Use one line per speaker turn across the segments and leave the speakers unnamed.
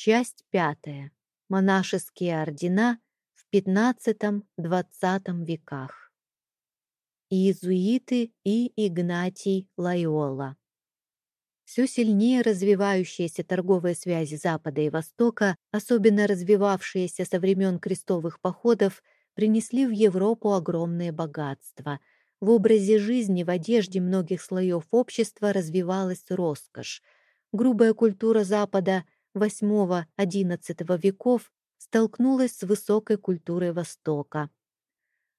Часть пятая. Монашеские ордена в XV-XX веках. Иезуиты и Игнатий Лайола. Все сильнее развивающиеся торговые связи Запада и Востока, особенно развивавшиеся со времен крестовых походов, принесли в Европу огромные богатства. В образе жизни, в одежде многих слоев общества развивалась роскошь. Грубая культура Запада VIII-XI веков столкнулась с высокой культурой Востока.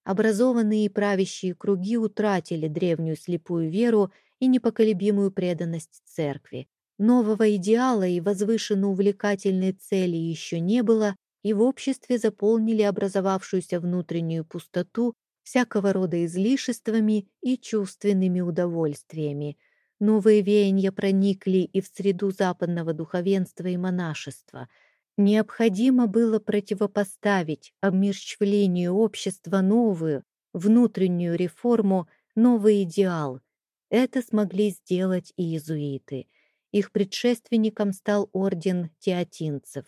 Образованные и правящие круги утратили древнюю слепую веру и непоколебимую преданность церкви. Нового идеала и возвышенно увлекательной цели еще не было, и в обществе заполнили образовавшуюся внутреннюю пустоту всякого рода излишествами и чувственными удовольствиями. Новые веяния проникли и в среду западного духовенства и монашества. Необходимо было противопоставить обмерщвлению общества новую, внутреннюю реформу, новый идеал, это смогли сделать и иезуиты. Их предшественником стал орден теотинцев.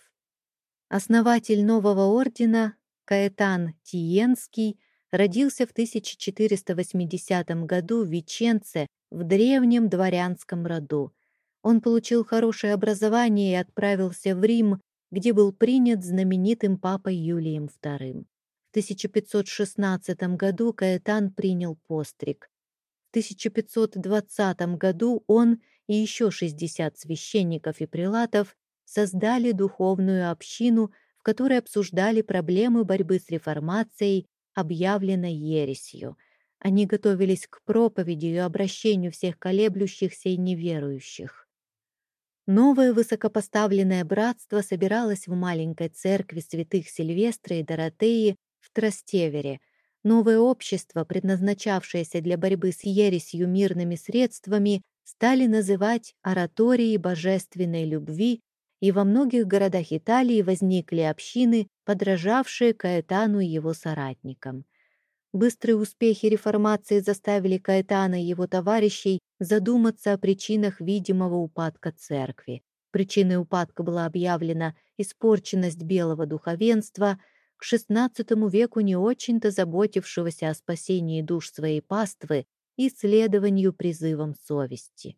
Основатель нового ордена, Каэтан Тиенский, родился в 1480 году в Веченце, в древнем дворянском роду. Он получил хорошее образование и отправился в Рим, где был принят знаменитым папой Юлием II. В 1516 году Каэтан принял постриг. 1520 году он и еще 60 священников и прилатов создали духовную общину, в которой обсуждали проблемы борьбы с реформацией, объявленной ересью. Они готовились к проповеди и обращению всех колеблющихся и неверующих. Новое высокопоставленное братство собиралось в маленькой церкви святых Сильвестра и Доротеи в Трастевере – Новое общество, предназначавшееся для борьбы с ересью мирными средствами, стали называть ораторией божественной любви, и во многих городах Италии возникли общины, подражавшие Каэтану и его соратникам. Быстрые успехи реформации заставили Каэтана и его товарищей задуматься о причинах видимого упадка церкви. Причиной упадка была объявлена испорченность белого духовенства – к XVI веку не очень-то заботившегося о спасении душ своей паствы и следованию призывам совести.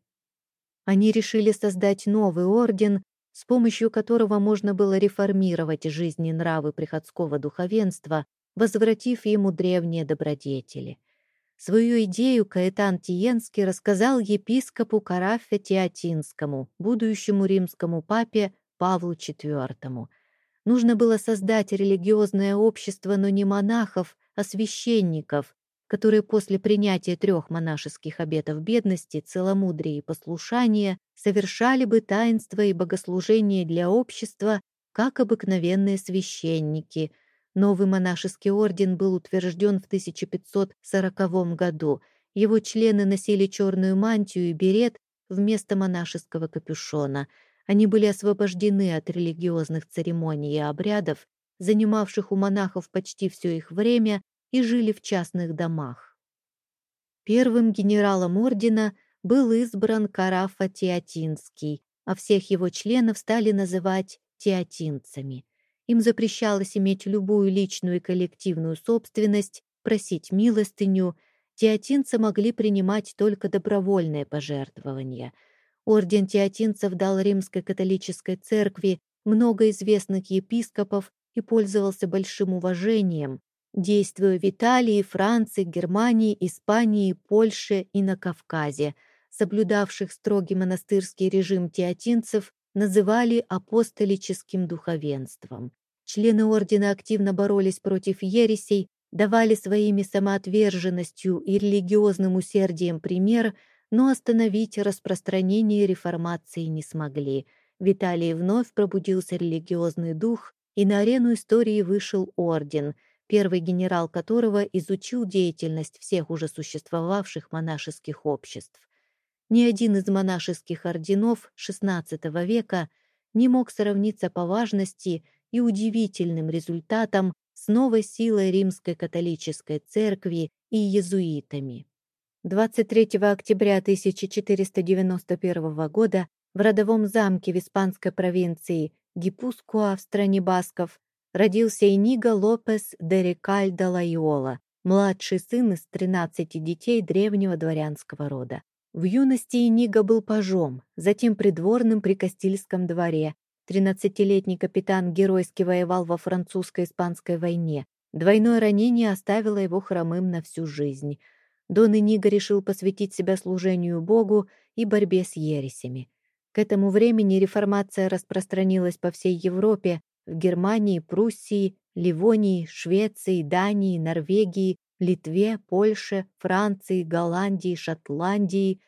Они решили создать новый орден, с помощью которого можно было реформировать жизнь и нравы приходского духовенства, возвратив ему древние добродетели. Свою идею Каэтан Тиенский рассказал епископу Карафе Теотинскому, будущему римскому папе Павлу IV – Нужно было создать религиозное общество, но не монахов, а священников, которые после принятия трех монашеских обетов бедности, целомудрия и послушания совершали бы таинства и богослужения для общества, как обыкновенные священники. Новый монашеский орден был утвержден в 1540 году. Его члены носили черную мантию и берет вместо монашеского капюшона – они были освобождены от религиозных церемоний и обрядов, занимавших у монахов почти все их время, и жили в частных домах. Первым генералом ордена был избран Карафа Теотинский, а всех его членов стали называть теотинцами. Им запрещалось иметь любую личную и коллективную собственность, просить милостыню. Теотинцы могли принимать только добровольные пожертвования – Орден теотинцев дал римской католической церкви много известных епископов и пользовался большим уважением, действуя в Италии, Франции, Германии, Испании, Польше и на Кавказе. Соблюдавших строгий монастырский режим теотинцев называли апостолическим духовенством. Члены ордена активно боролись против ересей, давали своими самоотверженностью и религиозным усердием пример – но остановить распространение реформации не смогли. В Италии вновь пробудился религиозный дух, и на арену истории вышел орден, первый генерал которого изучил деятельность всех уже существовавших монашеских обществ. Ни один из монашеских орденов XVI века не мог сравниться по важности и удивительным результатам с новой силой римской католической церкви и иезуитами. 23 октября 1491 года в родовом замке в испанской провинции Гипускуа в стране басков, родился Иниго Лопес де Рикальдо Лайола, младший сын из 13 детей древнего дворянского рода. В юности Иниго был пажом, затем придворным при Кастильском дворе. 13-летний капитан геройски воевал во французско-испанской войне. Двойное ранение оставило его хромым на всю жизнь. Дон Иниго решил посвятить себя служению Богу и борьбе с ересями. К этому времени реформация распространилась по всей Европе, в Германии, Пруссии, Ливонии, Швеции, Дании, Норвегии, Литве, Польше, Франции, Голландии, Шотландии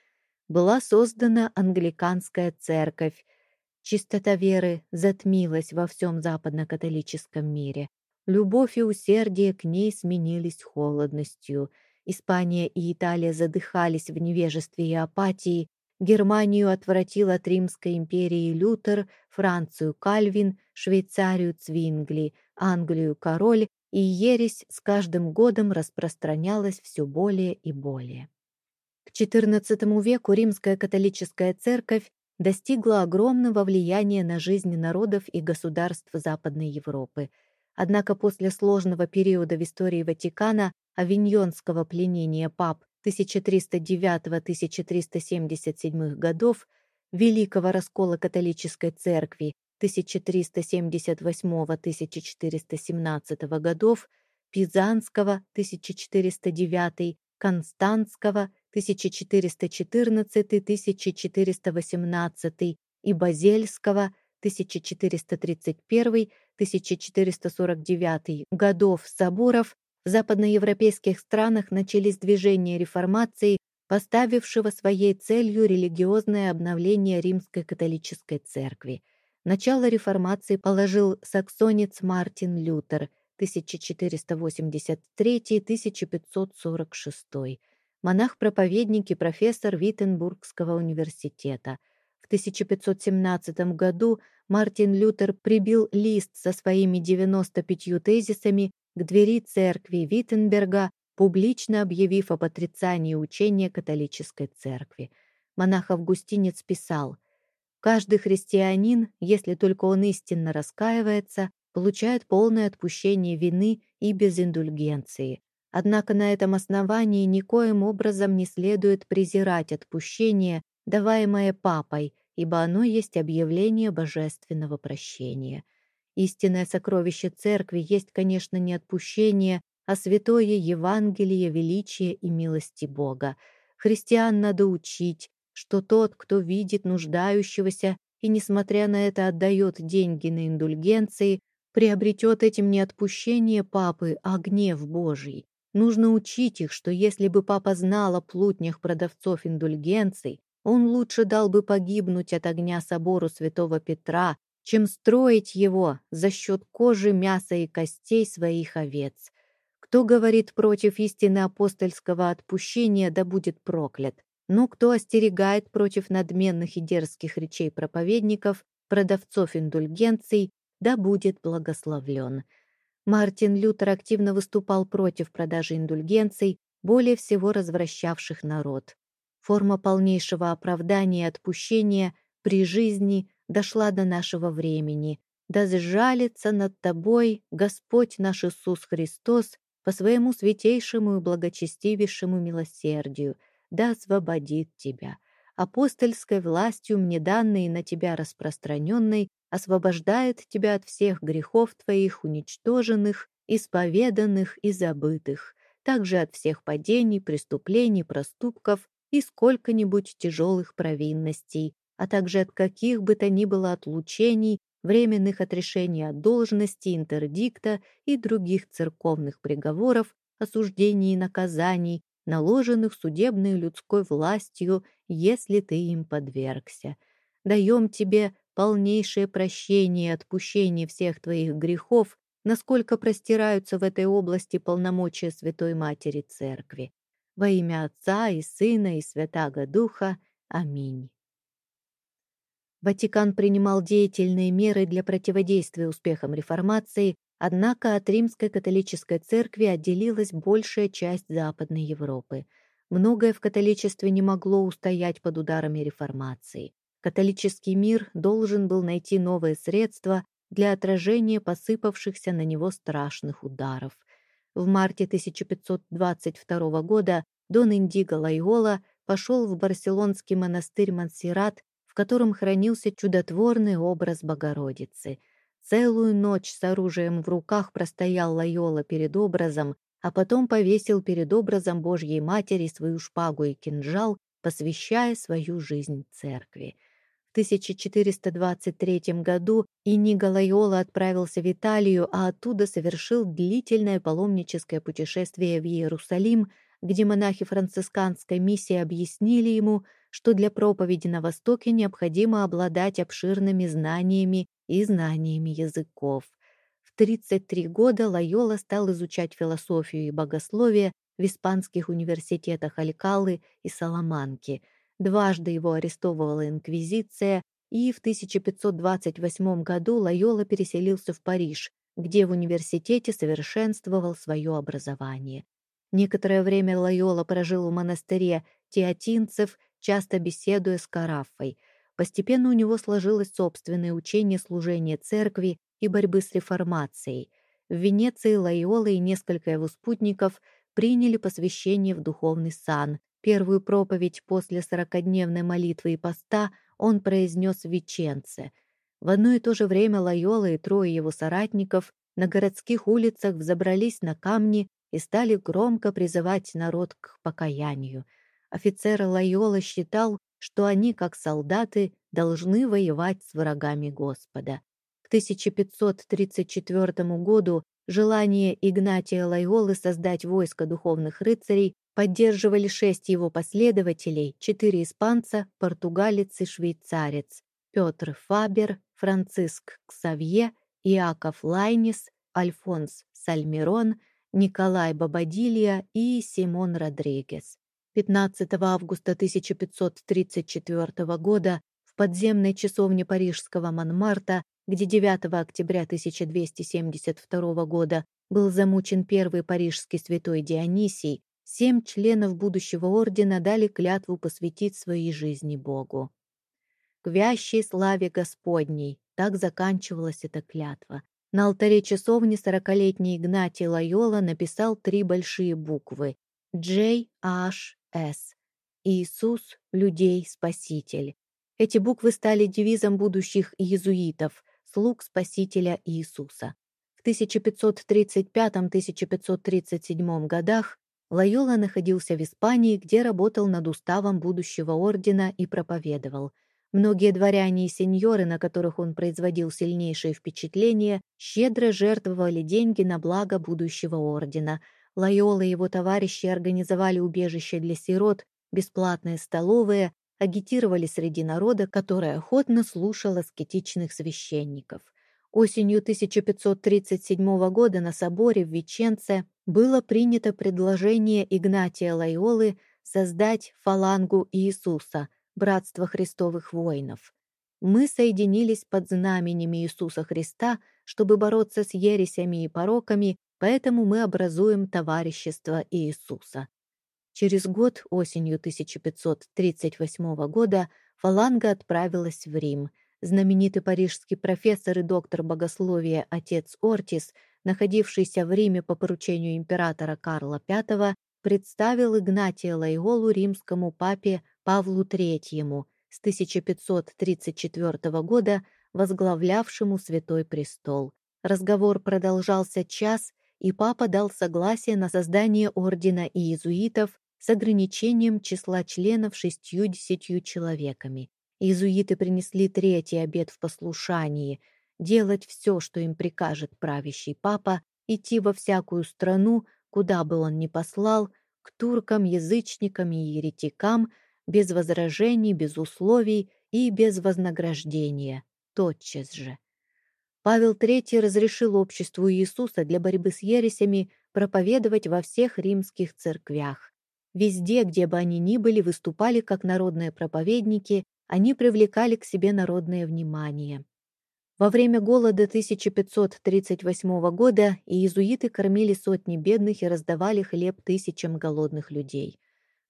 была создана англиканская церковь. Чистота веры затмилась во всем западно-католическом мире. Любовь и усердие к ней сменились холодностью. Испания и Италия задыхались в невежестве и апатии, Германию отвратил от Римской империи Лютер, Францию Кальвин, Швейцарию Цвингли, Англию король, и ересь с каждым годом распространялась все более и более. К XIV веку римская католическая церковь достигла огромного влияния на жизнь народов и государств Западной Европы. Однако после сложного периода в истории Ватикана, авиньонского пленения пап 1309-1377 годов, Великого раскола католической церкви 1378-1417 годов, Пизанского 1409, Константского 1414-1418 и Базельского 1431-1449 годов соборов в западноевропейских странах начались движения реформации, поставившего своей целью религиозное обновление римской католической церкви. Начало реформации положил саксонец Мартин Лютер 1483-1546, монах-проповедник и профессор Виттенбургского университета. В 1517 году Мартин Лютер прибил лист со своими 95 тезисами к двери церкви Виттенберга, публично объявив об отрицании учения католической церкви. Монах-августинец писал, «Каждый христианин, если только он истинно раскаивается, получает полное отпущение вины и без индульгенции. Однако на этом основании никоим образом не следует презирать отпущение, даваемое папой, ибо оно есть объявление божественного прощения. Истинное сокровище церкви есть, конечно, не отпущение, а святое Евангелие величия и милости Бога. Христиан надо учить, что тот, кто видит нуждающегося и, несмотря на это, отдает деньги на индульгенции, приобретет этим не отпущение папы, а гнев Божий. Нужно учить их, что если бы папа знал о плутнях продавцов индульгенций, он лучше дал бы погибнуть от огня собору святого Петра, чем строить его за счет кожи, мяса и костей своих овец. Кто говорит против истины апостольского отпущения, да будет проклят. Но кто остерегает против надменных и дерзких речей проповедников, продавцов индульгенций, да будет благословлен. Мартин Лютер активно выступал против продажи индульгенций, более всего развращавших народ. Форма полнейшего оправдания и отпущения при жизни дошла до нашего времени. Да сжалится над тобой Господь наш Иисус Христос по своему святейшему и благочестивейшему милосердию, да освободит тебя. Апостольской властью мне данной на тебя распространенной освобождает тебя от всех грехов твоих уничтоженных, исповеданных и забытых, также от всех падений, преступлений, проступков и сколько-нибудь тяжелых провинностей, а также от каких бы то ни было отлучений, временных отрешений от должности, интердикта и других церковных приговоров, осуждений и наказаний, наложенных судебной людской властью, если ты им подвергся. Даем тебе полнейшее прощение и отпущение всех твоих грехов, насколько простираются в этой области полномочия Святой Матери Церкви. Во имя Отца и Сына и Святаго Духа. Аминь. Ватикан принимал деятельные меры для противодействия успехам реформации, однако от римской католической церкви отделилась большая часть Западной Европы. Многое в католичестве не могло устоять под ударами реформации. Католический мир должен был найти новые средства для отражения посыпавшихся на него страшных ударов. В марте 1522 года Дон Индиго Лайола пошел в барселонский монастырь Монсеррат, в котором хранился чудотворный образ Богородицы. Целую ночь с оружием в руках простоял Лайола перед образом, а потом повесил перед образом Божьей Матери свою шпагу и кинжал, посвящая свою жизнь церкви. В 1423 году Иниго Лайола отправился в Италию, а оттуда совершил длительное паломническое путешествие в Иерусалим, где монахи францисканской миссии объяснили ему, что для проповеди на Востоке необходимо обладать обширными знаниями и знаниями языков. В 33 года Лайола стал изучать философию и богословие в испанских университетах Алькалы и Саламанки. Дважды его арестовывала инквизиция, и в 1528 году Лайола переселился в Париж, где в университете совершенствовал свое образование. Некоторое время Лайола прожил в монастыре теотинцев, часто беседуя с Карафой. Постепенно у него сложилось собственное учение служения церкви и борьбы с реформацией. В Венеции Лайола и несколько его спутников приняли посвящение в духовный сан. Первую проповедь после сорокодневной молитвы и поста он произнес в Веченце. В одно и то же время Лайола и трое его соратников на городских улицах взобрались на камни и стали громко призывать народ к покаянию. Офицер Лайола считал, что они, как солдаты, должны воевать с врагами Господа. К 1534 году желание Игнатия Лайолы создать войско духовных рыцарей поддерживали шесть его последователей, четыре испанца, португалец и швейцарец, Петр Фабер, Франциск Ксавье, Иаков Лайнис, Альфонс Сальмирон, Николай Бабадилья и Симон Родригес. 15 августа 1534 года в подземной часовне парижского Монмарта, где 9 октября 1272 года был замучен первый парижский святой Дионисий, семь членов будущего ордена дали клятву посвятить своей жизни Богу. «К вящей славе Господней» — так заканчивалась эта клятва. На алтаре часовни сорокалетний Игнатий Лайола написал три большие буквы J-H-S. Иисус, людей, Спаситель. Эти буквы стали девизом будущих иезуитов, слуг Спасителя Иисуса. В 1535-1537 годах Лайола находился в Испании, где работал над уставом будущего ордена и проповедовал – Многие дворяне и сеньоры, на которых он производил сильнейшее впечатление, щедро жертвовали деньги на благо будущего ордена. Лайола и его товарищи организовали убежище для сирот, бесплатные столовые, агитировали среди народа, который охотно слушал аскетичных священников. Осенью 1537 года на соборе в Веченце было принято предложение Игнатия Лайолы создать фалангу Иисуса – Братство Христовых воинов. Мы соединились под знаменем Иисуса Христа, чтобы бороться с ересями и пороками, поэтому мы образуем товарищество Иисуса. Через год, осенью 1538 года, фаланга отправилась в Рим. Знаменитый парижский профессор и доктор богословия отец Ортис, находившийся в Риме по поручению императора Карла V, представил Игнатия Лайолу римскому папе Павлу III с 1534 года, возглавлявшему Святой Престол. Разговор продолжался час, и папа дал согласие на создание ордена иезуитов с ограничением числа членов шестью-десятью человеками. Иезуиты принесли третий обет в послушании — делать все, что им прикажет правящий папа, идти во всякую страну, куда бы он ни послал, к туркам, язычникам и еретикам — без возражений, без условий и без вознаграждения, тотчас же. Павел III разрешил обществу Иисуса для борьбы с ересями проповедовать во всех римских церквях. Везде, где бы они ни были, выступали как народные проповедники, они привлекали к себе народное внимание. Во время голода 1538 года иезуиты кормили сотни бедных и раздавали хлеб тысячам голодных людей.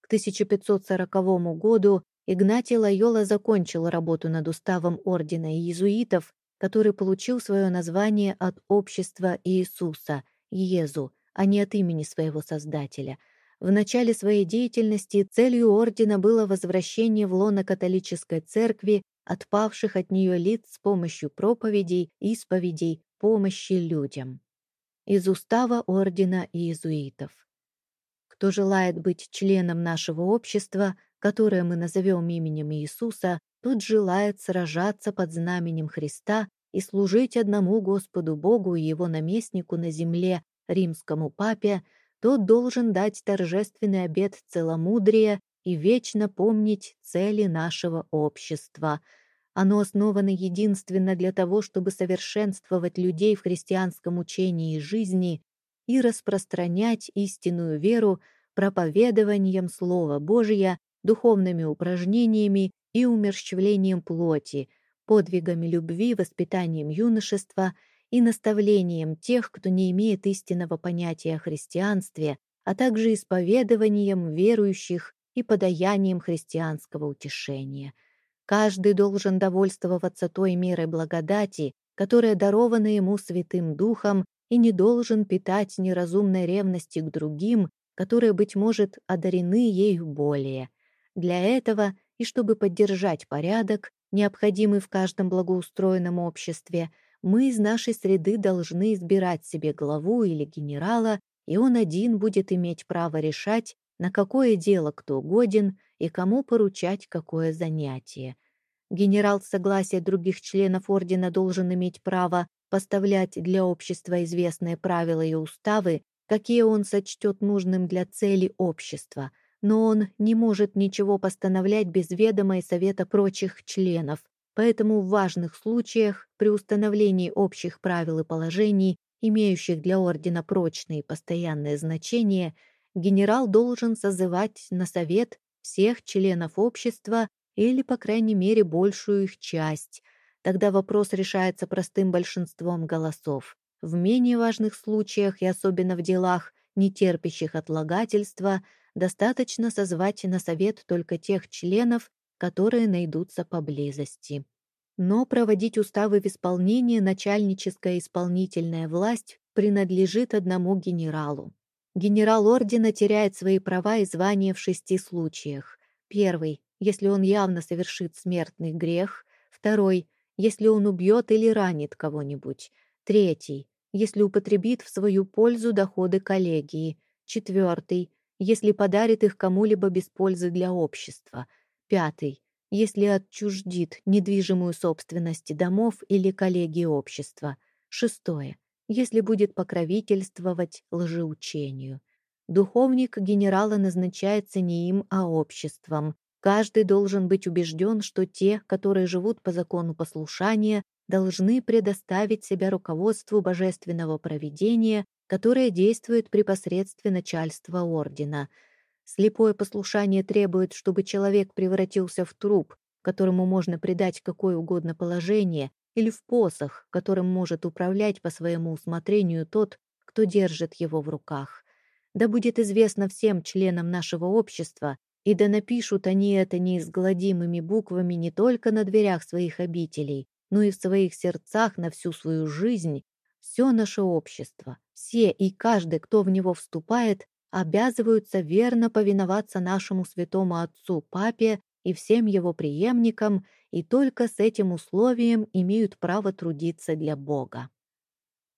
К 1540 году Игнатий Лайола закончил работу над уставом ордена иезуитов, который получил свое название от общества Иисуса, Иезу, а не от имени своего создателя. В начале своей деятельности целью ордена было возвращение в лоно католической церкви отпавших от нее лиц с помощью проповедей, исповедей, помощи людям. Из устава ордена иезуитов. Кто желает быть членом нашего общества, которое мы назовем именем Иисуса, тот желает сражаться под знаменем Христа и служить одному Господу Богу и Его наместнику на земле, римскому папе, тот должен дать торжественный обет целомудрия и вечно помнить цели нашего общества. Оно основано единственно для того, чтобы совершенствовать людей в христианском учении и жизни и распространять истинную веру проповедованием Слова Божия, духовными упражнениями и умерщвлением плоти, подвигами любви, воспитанием юношества и наставлением тех, кто не имеет истинного понятия о христианстве, а также исповедованием верующих и подаянием христианского утешения. Каждый должен довольствоваться той мерой благодати, которая дарована ему Святым Духом, и не должен питать неразумной ревности к другим, которые, быть может, одарены ею более. Для этого и чтобы поддержать порядок, необходимый в каждом благоустроенном обществе, мы из нашей среды должны избирать себе главу или генерала, и он один будет иметь право решать, на какое дело кто годен и кому поручать какое занятие. Генерал с согласия других членов ордена должен иметь право поставлять для общества известные правила и уставы, какие он сочтет нужным для цели общества, но он не может ничего постановлять без ведома и совета прочих членов, поэтому в важных случаях при установлении общих правил и положений, имеющих для ордена прочные и постоянное значение, генерал должен созывать на совет всех членов общества или, по крайней мере, большую их часть. Тогда вопрос решается простым большинством голосов. В менее важных случаях и особенно в делах, не терпящих отлагательства, достаточно созвать на совет только тех членов, которые найдутся поблизости. Но проводить уставы в исполнение начальническая исполнительная власть принадлежит одному генералу. Генерал ордена теряет свои права и звания в шести случаях. Первый, если он явно совершит смертный грех. Второй, если он убьет или ранит кого-нибудь. Третий, если употребит в свою пользу доходы коллегии. Четвертый, если подарит их кому-либо без пользы для общества. Пятый, если отчуждит недвижимую собственность домов или коллегии общества. Шестое, если будет покровительствовать лжеучению. Духовник генерала назначается не им, а обществом. Каждый должен быть убежден, что те, которые живут по закону послушания, должны предоставить себя руководству божественного провидения, которое действует при посредстве начальства ордена. Слепое послушание требует, чтобы человек превратился в труп, которому можно придать какое угодно положение, или в посох, которым может управлять по своему усмотрению тот, кто держит его в руках. Да будет известно всем членам нашего общества, и да напишут они это неизгладимыми буквами не только на дверях своих обителей, но и в своих сердцах на всю свою жизнь, все наше общество, все и каждый, кто в него вступает, обязываются верно повиноваться нашему святому отцу, папе и всем его преемникам, и только с этим условием имеют право трудиться для Бога.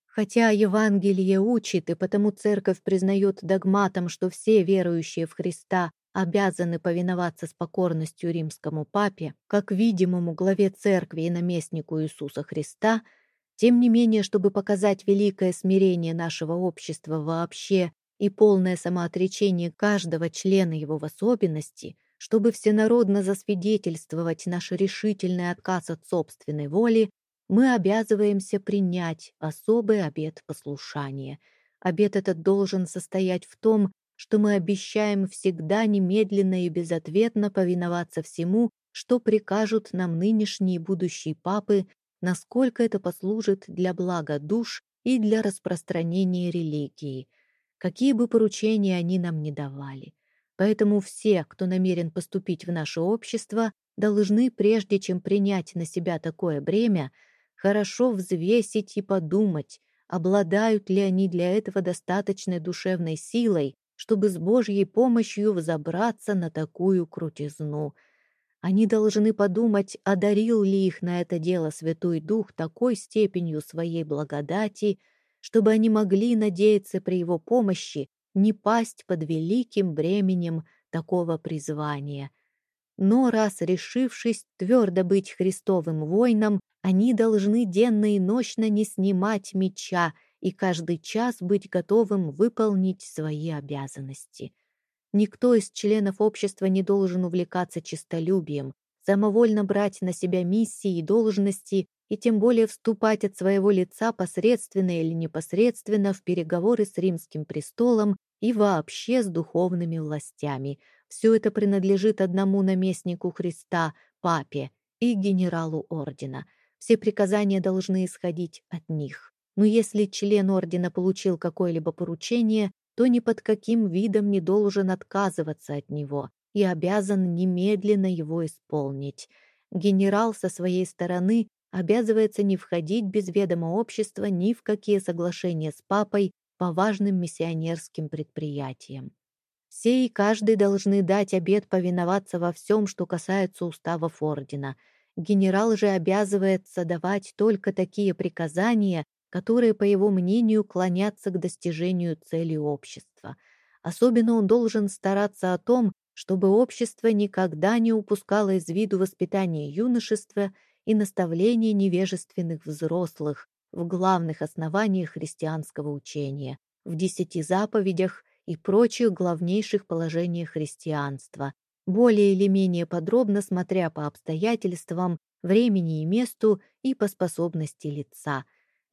Хотя Евангелие учит, и потому Церковь признает догматом, что все верующие в Христа обязаны повиноваться с покорностью римскому папе, как видимому главе церкви и наместнику Иисуса Христа, тем не менее, чтобы показать великое смирение нашего общества вообще и полное самоотречение каждого члена его в особенности, чтобы всенародно засвидетельствовать наш решительный отказ от собственной воли, мы обязываемся принять особый обет послушания. Обет этот должен состоять в том, что мы обещаем всегда немедленно и безответно повиноваться всему, что прикажут нам нынешние и будущие папы, насколько это послужит для блага душ и для распространения религии, какие бы поручения они нам не давали. Поэтому все, кто намерен поступить в наше общество, должны, прежде чем принять на себя такое бремя, хорошо взвесить и подумать, обладают ли они для этого достаточной душевной силой, чтобы с Божьей помощью взобраться на такую крутизну. Они должны подумать, одарил ли их на это дело Святой Дух такой степенью своей благодати, чтобы они могли надеяться при его помощи не пасть под великим бременем такого призвания. Но раз решившись твердо быть Христовым воином, они должны денно и ночно не снимать меча и каждый час быть готовым выполнить свои обязанности. Никто из членов общества не должен увлекаться честолюбием, самовольно брать на себя миссии и должности и тем более вступать от своего лица посредственно или непосредственно в переговоры с римским престолом и вообще с духовными властями. Все это принадлежит одному наместнику Христа, папе и генералу ордена. Все приказания должны исходить от них. Но если член ордена получил какое-либо поручение, то ни под каким видом не должен отказываться от него и обязан немедленно его исполнить. Генерал со своей стороны обязывается не входить без ведома общества ни в какие соглашения с папой по важным миссионерским предприятиям. Все и каждый должны дать обет повиноваться во всем, что касается уставов ордена. Генерал же обязывается давать только такие приказания, которые, по его мнению, клонятся к достижению цели общества. Особенно он должен стараться о том, чтобы общество никогда не упускало из виду воспитание юношества и наставление невежественных взрослых в главных основаниях христианского учения, в десяти заповедях и прочих главнейших положениях христианства, более или менее подробно смотря по обстоятельствам, времени и месту и по способности лица.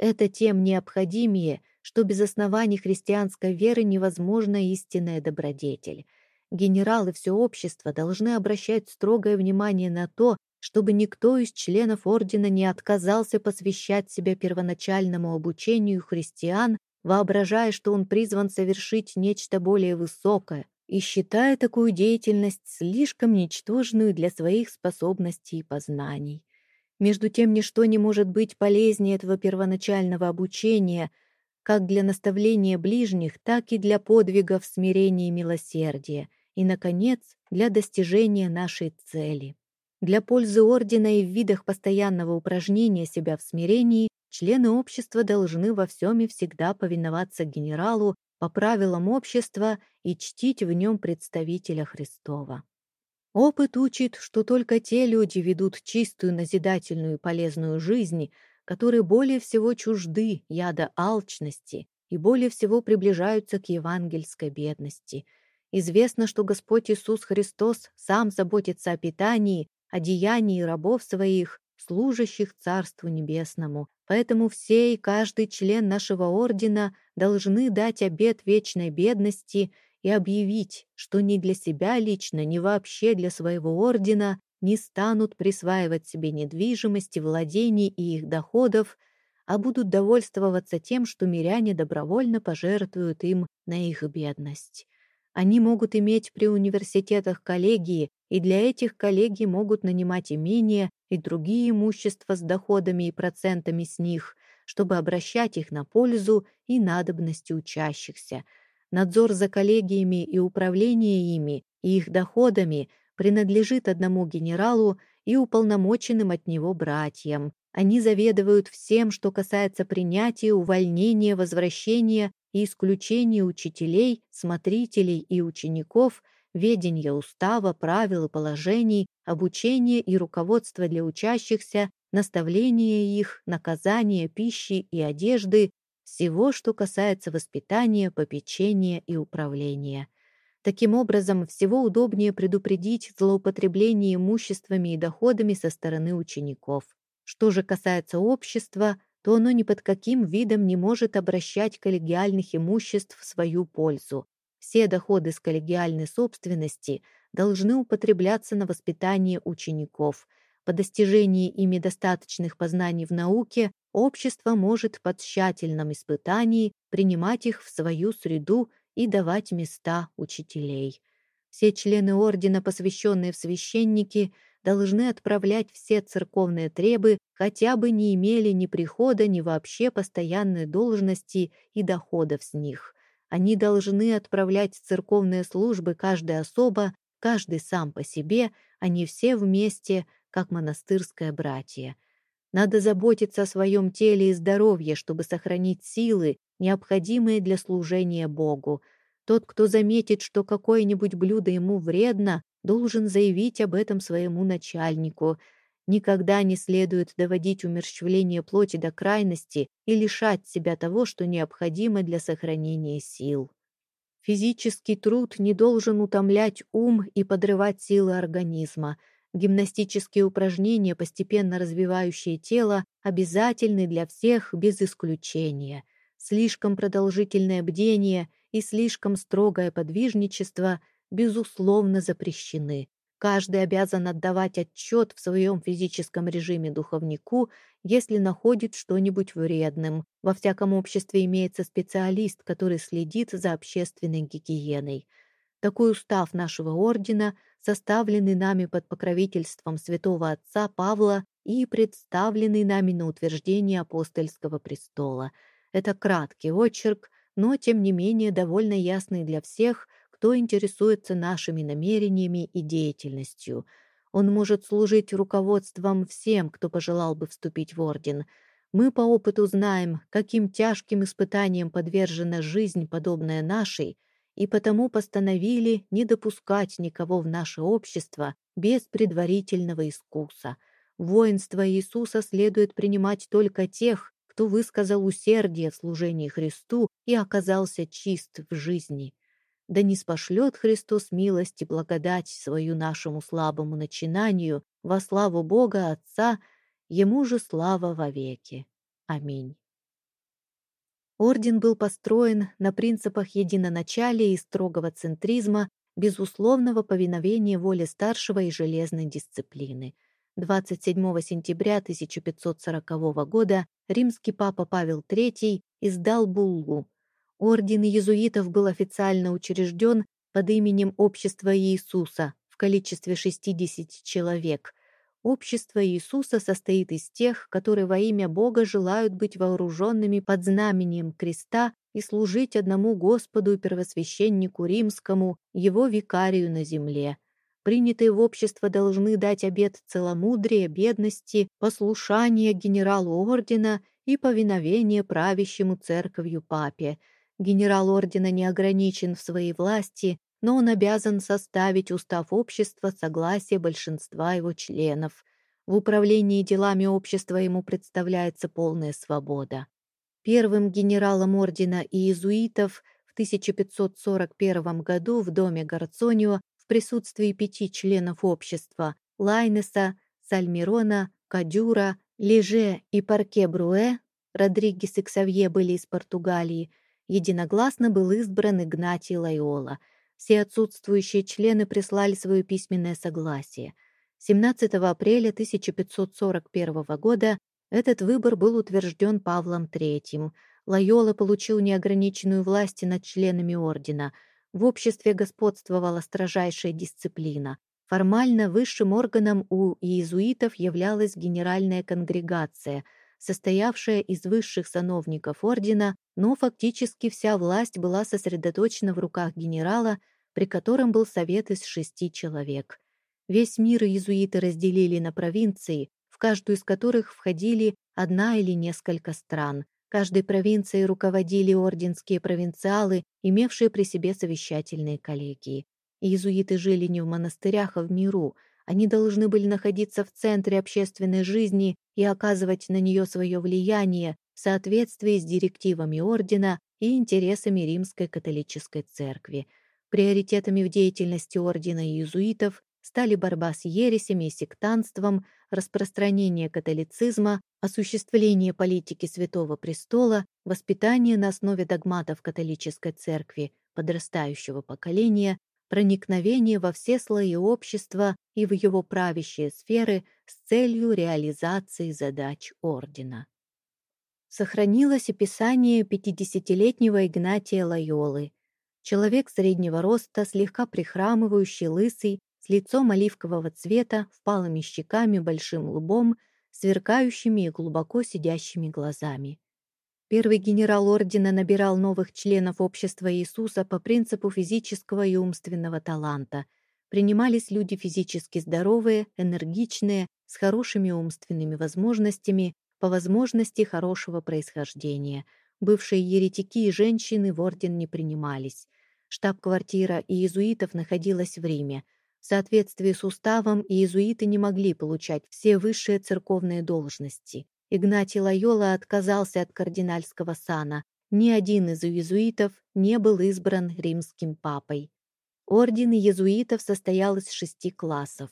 Это тем необходимее, что без оснований христианской веры невозможна истинная добродетель. Генералы все общество должны обращать строгое внимание на то, чтобы никто из членов ордена не отказался посвящать себя первоначальному обучению христиан, воображая, что он призван совершить нечто более высокое, и считая такую деятельность слишком ничтожную для своих способностей и познаний. Между тем, ничто не может быть полезнее этого первоначального обучения, как для наставления ближних, так и для подвигов смирения и милосердия, и, наконец, для достижения нашей цели. Для пользы ордена и в видах постоянного упражнения себя в смирении члены общества должны во всем и всегда повиноваться генералу по правилам общества и чтить в нем представителя Христова. Опыт учит, что только те люди ведут чистую, назидательную и полезную жизнь, которые более всего чужды яда алчности и более всего приближаются к евангельской бедности. Известно, что Господь Иисус Христос сам заботится о питании о деянии рабов своих, служащих Царству Небесному. Поэтому все и каждый член нашего ордена должны дать обет вечной бедности и объявить, что ни для себя лично, ни вообще для своего ордена не станут присваивать себе недвижимости, владений и их доходов, а будут довольствоваться тем, что миряне добровольно пожертвуют им на их бедность. Они могут иметь при университетах коллегии, и для этих коллегий могут нанимать имения и другие имущества с доходами и процентами с них, чтобы обращать их на пользу и надобности учащихся. Надзор за коллегиями и управление ими и их доходами принадлежит одному генералу и уполномоченным от него братьям. Они заведуют всем, что касается принятия, увольнения, возвращения и исключение учителей, смотрителей и учеников, ведения устава, правил и положений, обучения и руководства для учащихся, наставления их, наказания, пищи и одежды, всего, что касается воспитания, попечения и управления. Таким образом, всего удобнее предупредить злоупотребление имуществами и доходами со стороны учеников. Что же касается общества, то оно ни под каким видом не может обращать коллегиальных имуществ в свою пользу. Все доходы с коллегиальной собственности должны употребляться на воспитание учеников. По достижении ими достаточных познаний в науке общество может под тщательным испытанием принимать их в свою среду и давать места учителей. Все члены ордена, посвященные в священники, должны отправлять все церковные требы, хотя бы не имели ни прихода, ни вообще постоянной должности и доходов с них. Они должны отправлять церковные службы каждая особа, каждый сам по себе, а не все вместе, как монастырское братье. Надо заботиться о своем теле и здоровье, чтобы сохранить силы, необходимые для служения Богу. Тот, кто заметит, что какое-нибудь блюдо ему вредно, должен заявить об этом своему начальнику. Никогда не следует доводить умерщвление плоти до крайности и лишать себя того, что необходимо для сохранения сил. Физический труд не должен утомлять ум и подрывать силы организма. Гимнастические упражнения, постепенно развивающие тело, обязательны для всех без исключения. Слишком продолжительное бдение и слишком строгое подвижничество – безусловно запрещены. Каждый обязан отдавать отчет в своем физическом режиме духовнику, если находит что-нибудь вредным. Во всяком обществе имеется специалист, который следит за общественной гигиеной. Такой устав нашего ордена, составленный нами под покровительством святого отца Павла и представленный нами на утверждение апостольского престола. Это краткий очерк, но, тем не менее, довольно ясный для всех – кто интересуется нашими намерениями и деятельностью. Он может служить руководством всем, кто пожелал бы вступить в орден. Мы по опыту знаем, каким тяжким испытаниям подвержена жизнь, подобная нашей, и потому постановили не допускать никого в наше общество без предварительного искуса. Воинство Иисуса следует принимать только тех, кто высказал усердие в служении Христу и оказался чист в жизни да не спошлет Христос милость и благодать свою нашему слабому начинанию во славу Бога Отца, Ему же слава вовеки. Аминь. Орден был построен на принципах единоначалия и строгого центризма, безусловного повиновения воле старшего и железной дисциплины. 27 сентября 1540 года римский папа Павел III издал буллу Орден иезуитов был официально учрежден под именем Общества Иисуса в количестве 60 человек. Общество Иисуса состоит из тех, которые во имя Бога желают быть вооруженными под знамением креста и служить одному Господу и первосвященнику римскому, его викарию на земле. Принятые в общество должны дать обет целомудрия, бедности, послушания генералу ордена и повиновения правящему церковью папе – Генерал ордена не ограничен в своей власти, но он обязан составить устав общества согласия большинства его членов. В управлении делами общества ему представляется полная свобода. Первым генералом ордена иезуитов в 1541 году в доме Гарцонио в присутствии пяти членов общества Лайнеса, Сальмирона, Кадюра, Леже и Парке Бруэ, Родригес и Ксавье были из Португалии – единогласно был избран Игнатий Лайола. Все отсутствующие члены прислали свое письменное согласие. 17 апреля 1541 года этот выбор был утвержден Павлом III. Лайола получил неограниченную власть над членами ордена. В обществе господствовала строжайшая дисциплина. Формально высшим органом у иезуитов являлась генеральная конгрегация – состоявшая из высших сановников ордена, но фактически вся власть была сосредоточена в руках генерала, при котором был совет из шести человек. Весь мир иезуиты разделили на провинции, в каждую из которых входили одна или несколько стран. Каждой провинцией руководили орденские провинциалы, имевшие при себе совещательные коллегии. Иезуиты жили не в монастырях, а в миру – они должны были находиться в центре общественной жизни и оказывать на нее свое влияние в соответствии с директивами ордена и интересами Римской католической церкви. Приоритетами в деятельности ордена иезуитов стали борьба с ересями и сектантством, распространение католицизма, осуществление политики Святого Престола, воспитание на основе догматов католической церкви подрастающего поколения, проникновение во все слои общества и в его правящие сферы с целью реализации задач ордена. Сохранилось описание 50-летнего Игнатия Лайолы. Человек среднего роста, слегка прихрамывающий, лысый, с лицом оливкового цвета, впалыми щеками, большим лбом, сверкающими и глубоко сидящими глазами. Первый генерал ордена набирал новых членов общества Иисуса по принципу физического и умственного таланта. Принимались люди физически здоровые, энергичные, с хорошими умственными возможностями, по возможности хорошего происхождения. Бывшие еретики и женщины в орден не принимались. Штаб-квартира иезуитов находилась в Риме. В соответствии с уставом иезуиты не могли получать все высшие церковные должности. Игнатий Лайола отказался от кардинальского сана. Ни один из иезуитов не был избран римским папой. Орден иезуитов состоял из шести классов.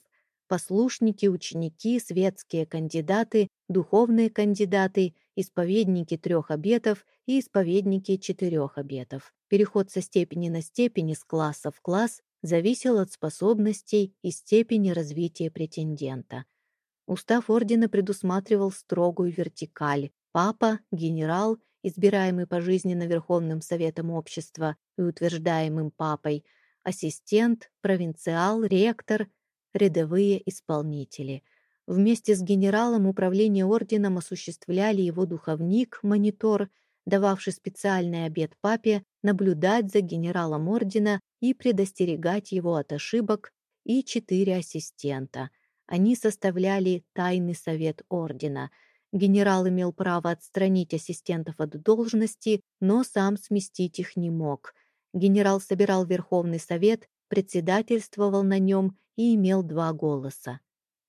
Послушники, ученики, светские кандидаты, духовные кандидаты, исповедники трех обетов и исповедники четырех обетов. Переход со степени на степень из класса в класс зависел от способностей и степени развития претендента. Устав ордена предусматривал строгую вертикаль. Папа, генерал, избираемый пожизненно Верховным Советом Общества и утверждаемым папой, ассистент, провинциал, ректор, рядовые исполнители. Вместе с генералом управление орденом осуществляли его духовник, монитор, дававший специальный обет папе наблюдать за генералом ордена и предостерегать его от ошибок, и четыре ассистента – они составляли тайный совет ордена. Генерал имел право отстранить ассистентов от должности, но сам сместить их не мог. Генерал собирал Верховный совет, председательствовал на нем и имел два голоса.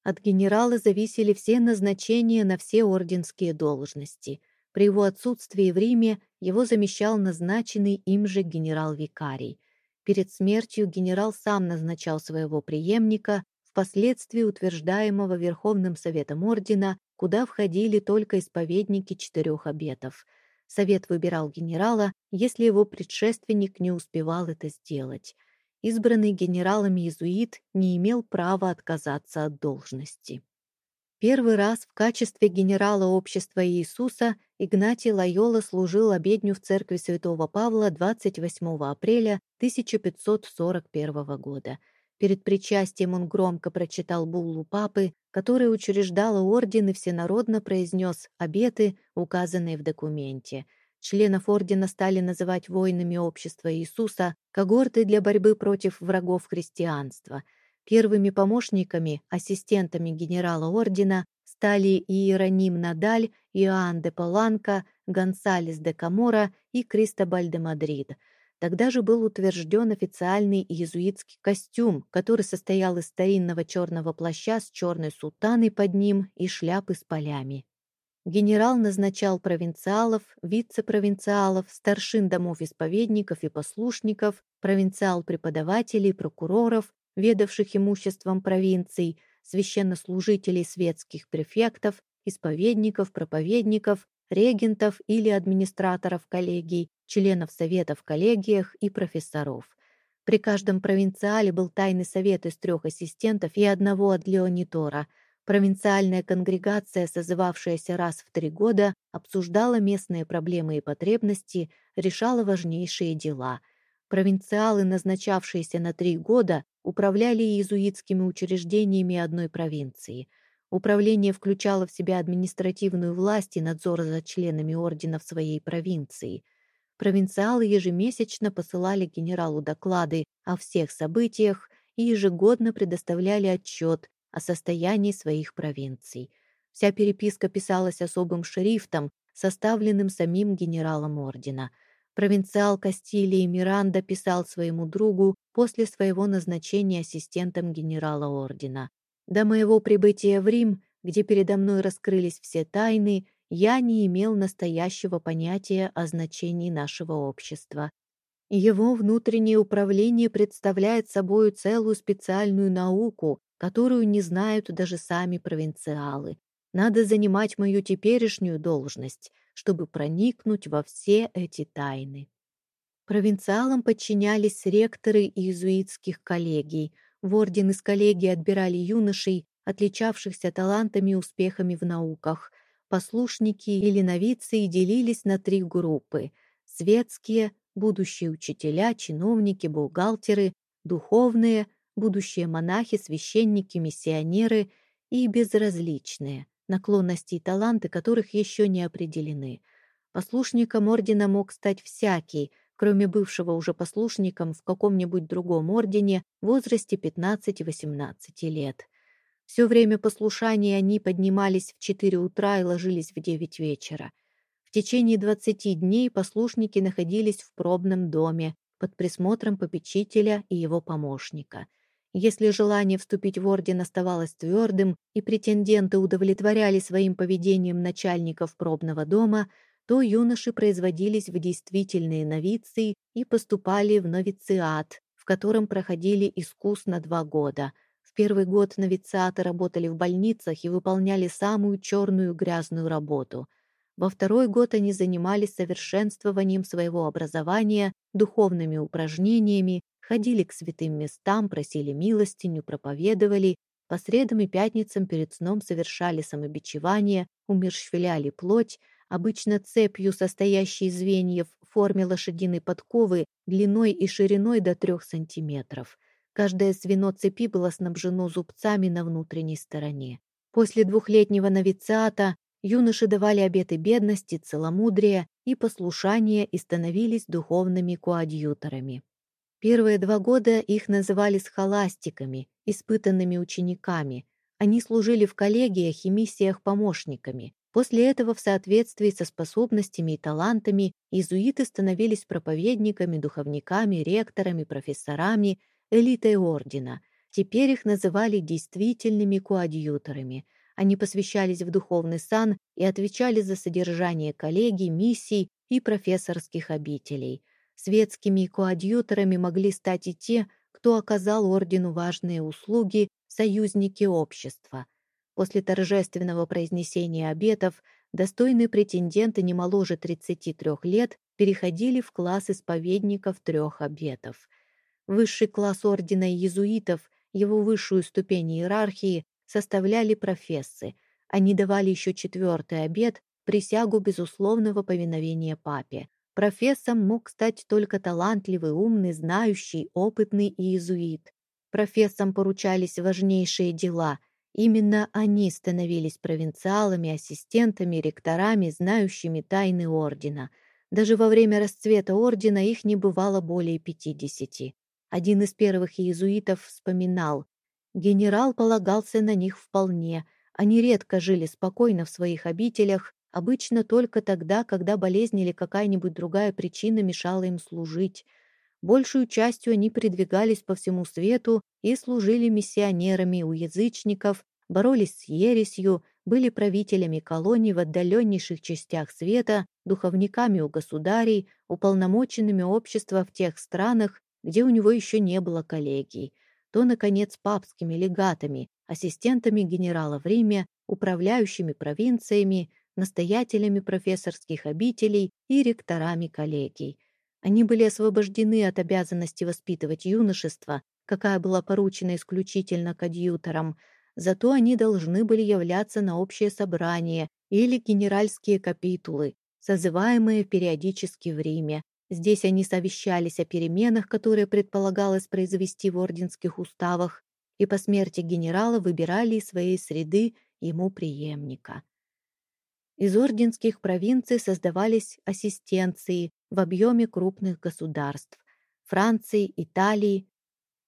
От генерала зависели все назначения на все орденские должности. При его отсутствии в Риме его замещал назначенный им же генерал-викарий. Перед смертью генерал сам назначал своего преемника, впоследствии утверждаемого Верховным Советом Ордена, куда входили только исповедники четырех обетов. Совет выбирал генерала, если его предшественник не успевал это сделать. Избранный генералами иезуит не имел права отказаться от должности. Первый раз в качестве генерала общества Иисуса Игнатий Лайола служил обедню в церкви святого Павла 28 апреля 1541 года – Перед причастием он громко прочитал буллу папы, который учреждала орден и всенародно произнес обеты, указанные в документе. Членов ордена стали называть воинами общества Иисуса, когорты для борьбы против врагов христианства. Первыми помощниками, ассистентами генерала ордена стали Иероним Надаль, Иоанн де Паланко, Гонсалес де Камора и Кристобаль де Мадрид – Тогда же был утвержден официальный иезуитский костюм, который состоял из старинного черного плаща с черной сутаной под ним и шляпы с полями. Генерал назначал провинциалов, вице-провинциалов, старшин домов исповедников и послушников, провинциал-преподавателей, прокуроров, ведавших имуществом провинций, священнослужителей светских префектов, исповедников, проповедников, регентов или администраторов коллегий, членов совета в коллегиях и профессоров. При каждом провинциале был тайный совет из трех ассистентов и одного от Леонитора. Провинциальная конгрегация, созывавшаяся раз в три года, обсуждала местные проблемы и потребности, решала важнейшие дела. Провинциалы, назначавшиеся на три года, управляли иезуитскими учреждениями одной провинции – Управление включало в себя административную власть и надзор за членами ордена в своей провинции. Провинциалы ежемесячно посылали генералу доклады о всех событиях и ежегодно предоставляли отчет о состоянии своих провинций. Вся переписка писалась особым шрифтом, составленным самим генералом ордена. Провинциал Кастилии Миранда писал своему другу после своего назначения ассистентом генерала ордена. До моего прибытия в Рим, где передо мной раскрылись все тайны, я не имел настоящего понятия о значении нашего общества. Его внутреннее управление представляет собой целую специальную науку, которую не знают даже сами провинциалы. Надо занимать мою теперешнюю должность, чтобы проникнуть во все эти тайны. Провинциалам подчинялись ректоры иезуитских коллегий, в орден из коллегии отбирали юношей, отличавшихся талантами и успехами в науках. Послушники или новицы делились на три группы – светские, будущие учителя, чиновники, бухгалтеры, духовные, будущие монахи, священники, миссионеры и безразличные, наклонности и таланты которых еще не определены. Послушником ордена мог стать всякий, кроме бывшего уже послушником в каком-нибудь другом ордене в возрасте 15-18 лет. Все время послушания они поднимались в 4 утра и ложились в 9 вечера. В течение 20 дней послушники находились в пробном доме под присмотром попечителя и его помощника. Если желание вступить в орден оставалось твердым и претенденты удовлетворяли своим поведением начальников пробного дома, то юноши производились в действительные новиции и поступали в новициат, в котором проходили искусно два года – первый год новициаты работали в больницах и выполняли самую черную грязную работу. Во второй год они занимались совершенствованием своего образования, духовными упражнениями, ходили к святым местам, просили милостиню, проповедовали, по средам и пятницам перед сном совершали самобичевание, умерщвляли плоть, обычно цепью, состоящей из звеньев в форме лошадиной подковы длиной и шириной до трех сантиметров. Каждое звено цепи было снабжено зубцами на внутренней стороне. После двухлетнего новициата юноши давали обеты бедности, целомудрия и послушания и становились духовными коадьюторами. Первые два года их называли схоластиками, испытанными учениками. Они служили в коллегиях и миссиях помощниками. После этого, в соответствии со способностями и талантами, иезуиты становились проповедниками, духовниками, ректорами, профессорами, элитой ордена. Теперь их называли действительными коадьюторами. Они посвящались в духовный сан и отвечали за содержание коллегий, миссий и профессорских обителей. Светскими коадьюторами могли стать и те, кто оказал ордену важные услуги, союзники общества. После торжественного произнесения обетов достойные претенденты не моложе 33 лет переходили в класс исповедников трех обетов. Высший класс ордена иезуитов, его высшую ступень иерархии, составляли профессы. Они давали еще четвертый обет, присягу безусловного повиновения папе. Профессом мог стать только талантливый, умный, знающий, опытный иезуит. Профессам поручались важнейшие дела. Именно они становились провинциалами, ассистентами, ректорами, знающими тайны ордена. Даже во время расцвета ордена их не бывало более пятидесяти. Один из первых иезуитов вспоминал, генерал полагался на них вполне, они редко жили спокойно в своих обителях, обычно только тогда, когда болезнь или какая-нибудь другая причина мешала им служить. Большую частью они передвигались по всему свету и служили миссионерами у язычников, боролись с ересью, были правителями колоний в отдаленнейших частях света, духовниками у государей, уполномоченными общества в тех странах, где у него еще не было коллегий, то, наконец, папскими легатами, ассистентами генерала в Риме, управляющими провинциями, настоятелями профессорских обителей и ректорами коллегий. Они были освобождены от обязанности воспитывать юношество, какая была поручена исключительно кадьюторам, зато они должны были являться на общее собрание или генеральские капитулы, созываемые периодически в Риме, Здесь они совещались о переменах, которые предполагалось произвести в орденских уставах, и по смерти генерала выбирали из своей среды ему преемника. Из орденских провинций создавались ассистенции в объеме крупных государств – Франции, Италии.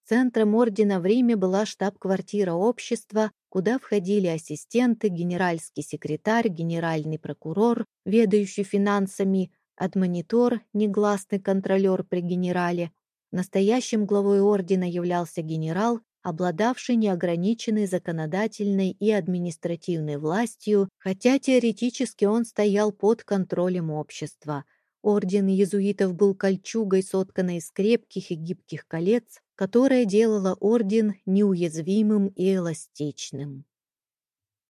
Центром ордена в Риме была штаб-квартира общества, куда входили ассистенты, генеральский секретарь, генеральный прокурор, ведающий финансами, Адмонитор, негласный контролер при генерале, настоящим главой ордена являлся генерал, обладавший неограниченной законодательной и административной властью, хотя теоретически он стоял под контролем общества. Орден иезуитов был кольчугой, сотканной из крепких и гибких колец, которая делала орден неуязвимым и эластичным.